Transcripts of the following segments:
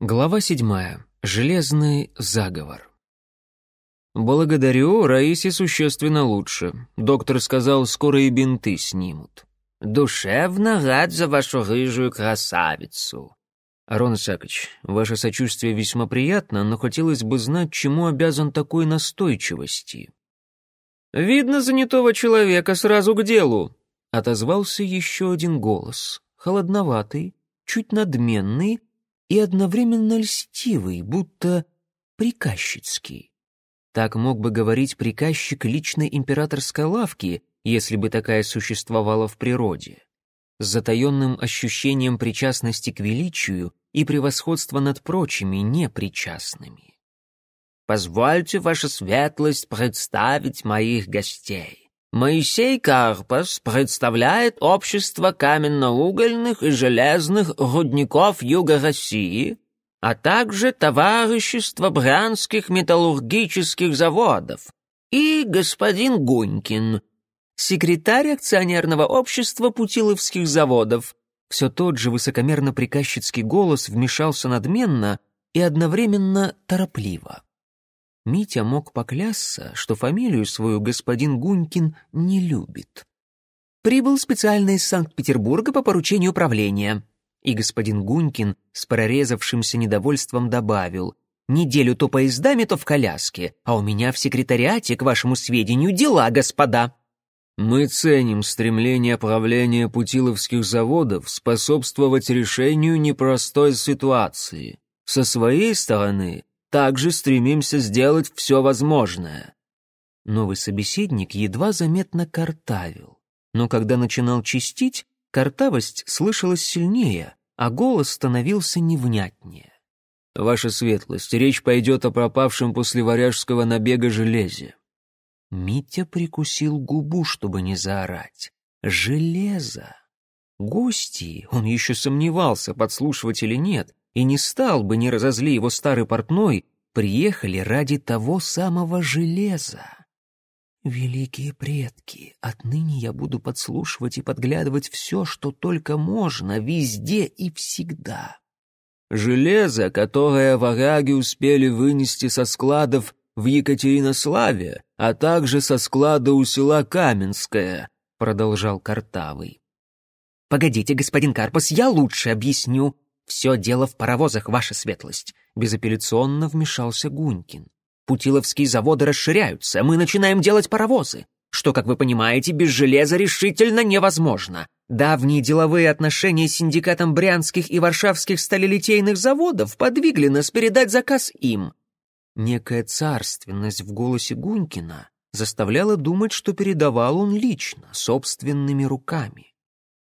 Глава седьмая. Железный заговор. «Благодарю, Раисе существенно лучше. Доктор сказал, скоро и бинты снимут». «Душевно рад за вашу рыжую красавицу». «Арон Исаакович, ваше сочувствие весьма приятно, но хотелось бы знать, чему обязан такой настойчивости». «Видно занятого человека, сразу к делу», — отозвался еще один голос, холодноватый, чуть надменный, и одновременно льстивый, будто приказчицкий. Так мог бы говорить приказчик личной императорской лавки, если бы такая существовала в природе. С затаенным ощущением причастности к величию и превосходства над прочими непричастными. «Позвольте, ваша светлость, представить моих гостей. Моисей Карпас представляет общество каменноугольных и железных рудников Юга России, а также товарищество брянских металлургических заводов, и господин Гунькин, секретарь акционерного общества Путиловских заводов. Все тот же высокомерно-приказчицкий голос вмешался надменно и одновременно торопливо. Митя мог поклясться, что фамилию свою господин Гунькин не любит. «Прибыл специально из Санкт-Петербурга по поручению правления». И господин Гунькин с прорезавшимся недовольством добавил «Неделю то поездами, то в коляске, а у меня в секретариате, к вашему сведению, дела, господа». Мы ценим стремление правления путиловских заводов способствовать решению непростой ситуации. Со своей стороны также стремимся сделать все возможное». Новый собеседник едва заметно картавил, но когда начинал чистить, картавость слышалась сильнее, а голос становился невнятнее. «Ваша светлость, речь пойдет о пропавшем после варяжского набега железе». Митя прикусил губу, чтобы не заорать. «Железо!» Гости, он еще сомневался, подслушивать или нет, и не стал бы, не разозли его старый портной, приехали ради того самого железа. Великие предки, отныне я буду подслушивать и подглядывать все, что только можно, везде и всегда. Железо, которое вараги успели вынести со складов в Екатеринославе, а также со склада у села Каменское, продолжал Картавый. «Погодите, господин Карпас, я лучше объясню», «Все дело в паровозах, ваша светлость», — безапелляционно вмешался Гунькин. «Путиловские заводы расширяются, мы начинаем делать паровозы, что, как вы понимаете, без железа решительно невозможно. Давние деловые отношения с синдикатом брянских и варшавских сталелитейных заводов подвигли нас передать заказ им». Некая царственность в голосе Гунькина заставляла думать, что передавал он лично, собственными руками.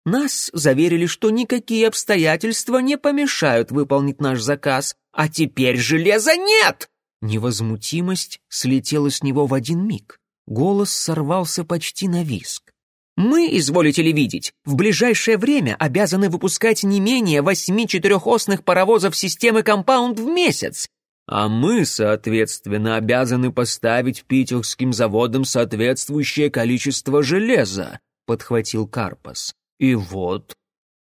Нас заверили, что никакие обстоятельства не помешают выполнить наш заказ, а теперь железа нет!» Невозмутимость слетела с него в один миг. Голос сорвался почти на виск. «Мы, изволите ли видеть, в ближайшее время обязаны выпускать не менее восьми четырехосных паровозов системы «Компаунд» в месяц, а мы, соответственно, обязаны поставить питерским заводам соответствующее количество железа», — подхватил Карпас. И вот,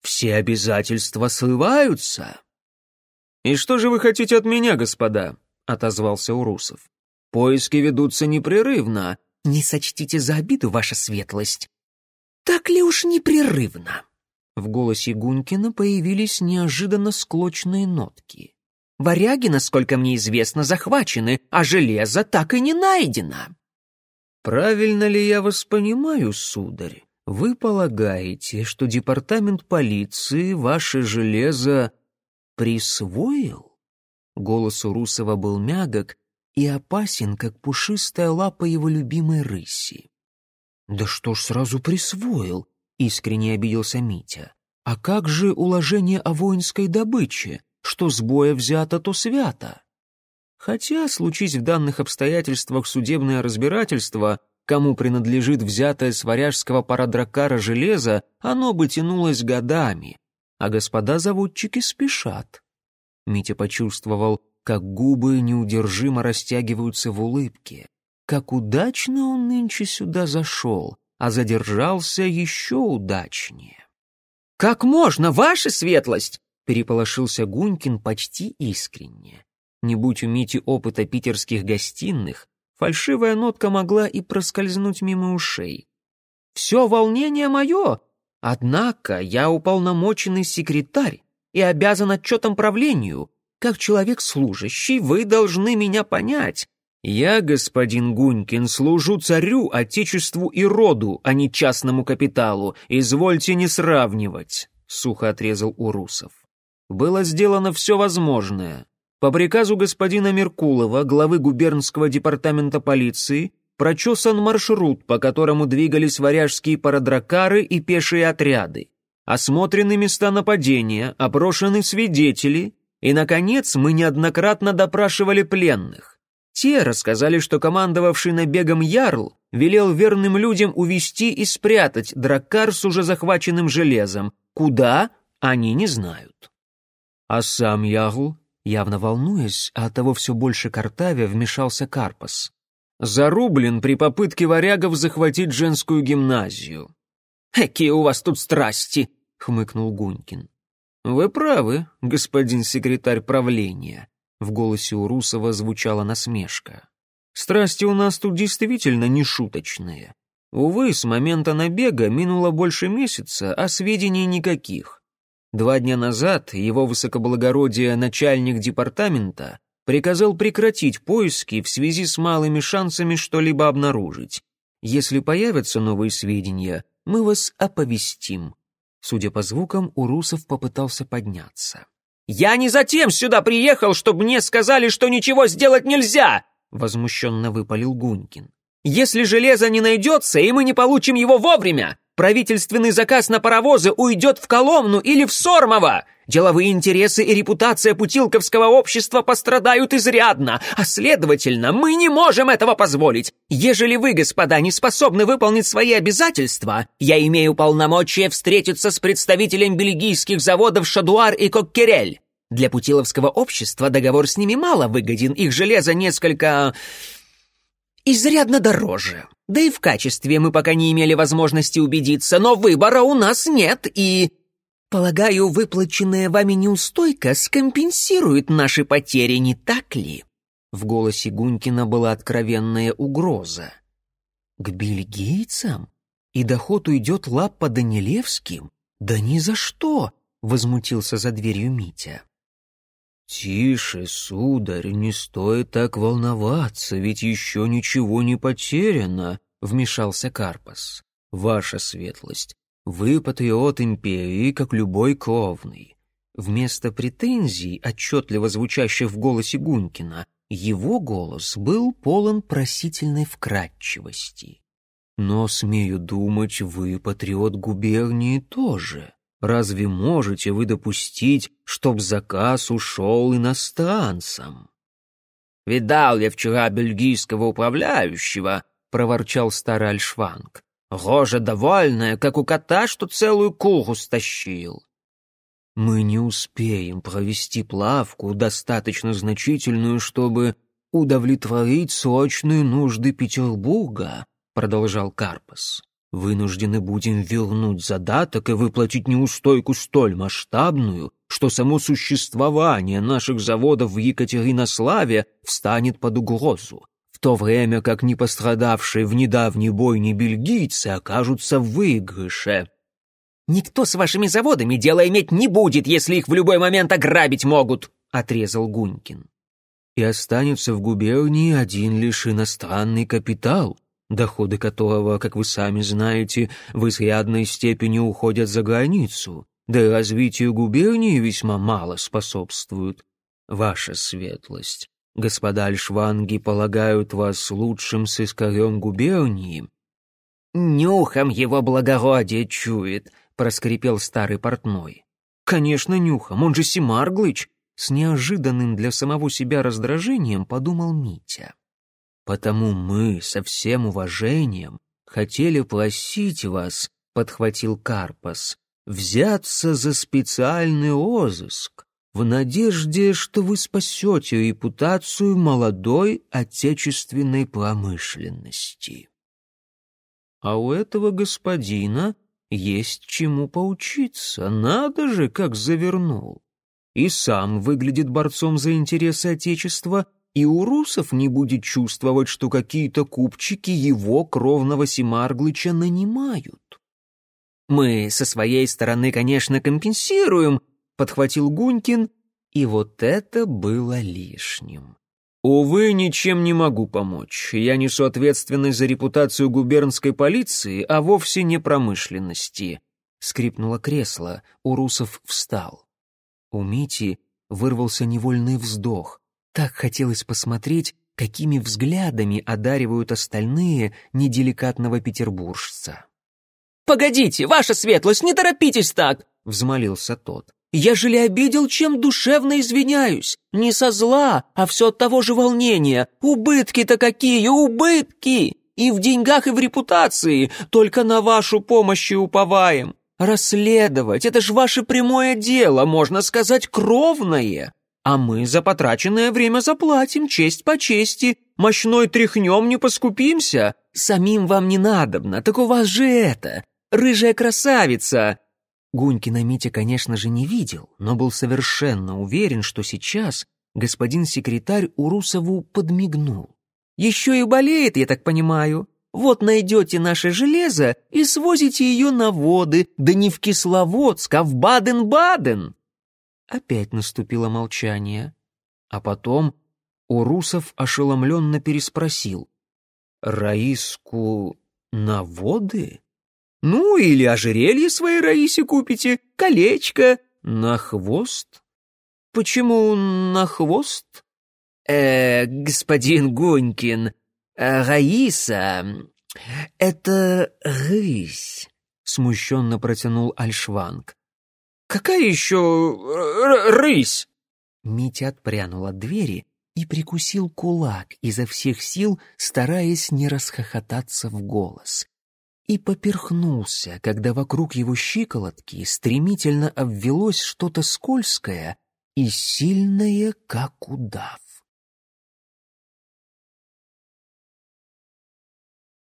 все обязательства срываются. «И что же вы хотите от меня, господа?» — отозвался Урусов. «Поиски ведутся непрерывно». «Не сочтите за обиду, ваша светлость. Так ли уж непрерывно?» В голосе Гунькина появились неожиданно склочные нотки. «Варяги, насколько мне известно, захвачены, а железо так и не найдено». «Правильно ли я вас понимаю, сударь?» Вы полагаете, что департамент полиции ваше железо присвоил? Голос у Русова был мягок и опасен, как пушистая лапа его любимой рыси. «Да что ж сразу присвоил?» — искренне обиделся Митя. «А как же уложение о воинской добыче? Что с боя взято, то свято?» Хотя, случись в данных обстоятельствах судебное разбирательство, Кому принадлежит взятое с варяжского парадракара железо, оно бы тянулось годами, а господа заводчики спешат. Митя почувствовал, как губы неудержимо растягиваются в улыбке. Как удачно он нынче сюда зашел, а задержался еще удачнее. «Как можно, ваша светлость?» переполошился Гунькин почти искренне. Не будь у Мити опыта питерских гостиных, фальшивая нотка могла и проскользнуть мимо ушей. «Все волнение мое, однако я уполномоченный секретарь и обязан отчетом правлению. Как человек служащий, вы должны меня понять. Я, господин Гунькин, служу царю, отечеству и роду, а не частному капиталу. Извольте не сравнивать», — сухо отрезал Урусов. Было сделано все возможное. По приказу господина Меркулова, главы губернского департамента полиции, прочесан маршрут, по которому двигались варяжские парадракары и пешие отряды. Осмотрены места нападения, опрошены свидетели, и, наконец, мы неоднократно допрашивали пленных. Те рассказали, что командовавший набегом Ярл велел верным людям увести и спрятать драккар с уже захваченным железом. Куда, они не знают. А сам Ярл Явно волнуясь, а от того все больше картавя, вмешался Карпас. «Зарублен при попытке варягов захватить женскую гимназию». «Какие у вас тут страсти!» — хмыкнул Гунькин. «Вы правы, господин секретарь правления», — в голосе у Русова звучала насмешка. «Страсти у нас тут действительно не шуточные. Увы, с момента набега минуло больше месяца, а сведений никаких. Два дня назад его высокоблагородие начальник департамента приказал прекратить поиски в связи с малыми шансами что-либо обнаружить. Если появятся новые сведения, мы вас оповестим. Судя по звукам, Урусов попытался подняться. «Я не затем сюда приехал, чтобы мне сказали, что ничего сделать нельзя!» — возмущенно выпалил Гунькин. «Если железо не найдется, и мы не получим его вовремя, Правительственный заказ на паровозы уйдет в Коломну или в Сормово. Деловые интересы и репутация Путилковского общества пострадают изрядно, а следовательно, мы не можем этого позволить. Ежели вы, господа, не способны выполнить свои обязательства, я имею полномочия встретиться с представителем бельгийских заводов Шадуар и Коккерель. Для Путиловского общества договор с ними мало выгоден, их железо несколько изрядно дороже. Да и в качестве мы пока не имели возможности убедиться, но выбора у нас нет, и... Полагаю, выплаченная вами неустойка скомпенсирует наши потери, не так ли?» В голосе Гунькина была откровенная угроза. «К бельгийцам? И доход уйдет лап по Данилевским? Да ни за что!» — возмутился за дверью Митя. «Тише, сударь, не стоит так волноваться, ведь еще ничего не потеряно», — вмешался Карпас. «Ваша светлость, вы патриот империи, как любой кровный». Вместо претензий, отчетливо звучащих в голосе Гунькина, его голос был полон просительной вкрадчивости. «Но, смею думать, вы патриот губернии тоже». Разве можете вы допустить, чтоб заказ ушел иностранцам? «Видал я вчера бельгийского управляющего», — проворчал старый Альшванг. «Рожа довольная, как у кота, что целую куру стащил». «Мы не успеем провести плавку, достаточно значительную, чтобы удовлетворить срочные нужды Петербурга», — продолжал Карпас вынуждены будем вернуть задаток и выплатить неустойку столь масштабную, что само существование наших заводов в Екатеринославе встанет под угрозу, в то время как не пострадавшие в недавней бойне бельгийцы окажутся в выигрыше. «Никто с вашими заводами дело иметь не будет, если их в любой момент ограбить могут», — отрезал Гунькин. «И останется в губернии один лишь иностранный капитал», доходы которого, как вы сами знаете, в изрядной степени уходят за границу, да и развитию губернии весьма мало способствуют. Ваша светлость, господа Альшванги полагают вас лучшим сыскарем губернии?» «Нюхом его благородие чует», — проскрипел старый портной. «Конечно, нюхом, он же Семарглыч!» С неожиданным для самого себя раздражением подумал Митя. Потому мы со всем уважением хотели просить вас, подхватил Карпас, взяться за специальный розыск в надежде, что вы спасете репутацию молодой отечественной промышленности. А у этого господина есть чему поучиться, надо же, как завернул. и сам выглядит борцом за интересы Отечества, и у русов не будет чувствовать, что какие-то купчики его, кровного Семарглыча, нанимают. «Мы со своей стороны, конечно, компенсируем», — подхватил Гунькин, и вот это было лишним. «Увы, ничем не могу помочь. Я несу ответственность за репутацию губернской полиции, а вовсе не промышленности». Скрипнуло кресло, Урусов встал. У Мити вырвался невольный вздох. Так хотелось посмотреть, какими взглядами одаривают остальные неделикатного петербуржца. «Погодите, ваша светлость, не торопитесь так!» — взмолился тот. Ежели обидел, чем душевно извиняюсь. Не со зла, а все от того же волнения. Убытки-то какие, убытки! И в деньгах, и в репутации. Только на вашу помощь и уповаем. Расследовать — это ж ваше прямое дело, можно сказать, кровное. А мы за потраченное время заплатим, честь по чести. Мощной тряхнем не поскупимся. Самим вам не надобно, так у вас же это, рыжая красавица, Гунькина Митя, конечно же, не видел, но был совершенно уверен, что сейчас господин секретарь Урусову подмигнул. «Еще и болеет, я так понимаю. Вот найдете наше железо и свозите ее на воды, да не в Кисловодск, а в Баден-Баден». Опять наступило молчание. А потом Урусов ошеломленно переспросил. «Раиску на воды?» Ну, или ожерелье своей Раисе купите, колечко. На хвост? Почему на хвост? Э, господин Гонькин, э, Раиса, это рысь, смущенно протянул Альшванг. Какая еще рысь? Митя отпрянул от двери и прикусил кулак изо всех сил, стараясь не расхохотаться в голос и поперхнулся, когда вокруг его щиколотки стремительно обвелось что-то скользкое и сильное, как удав.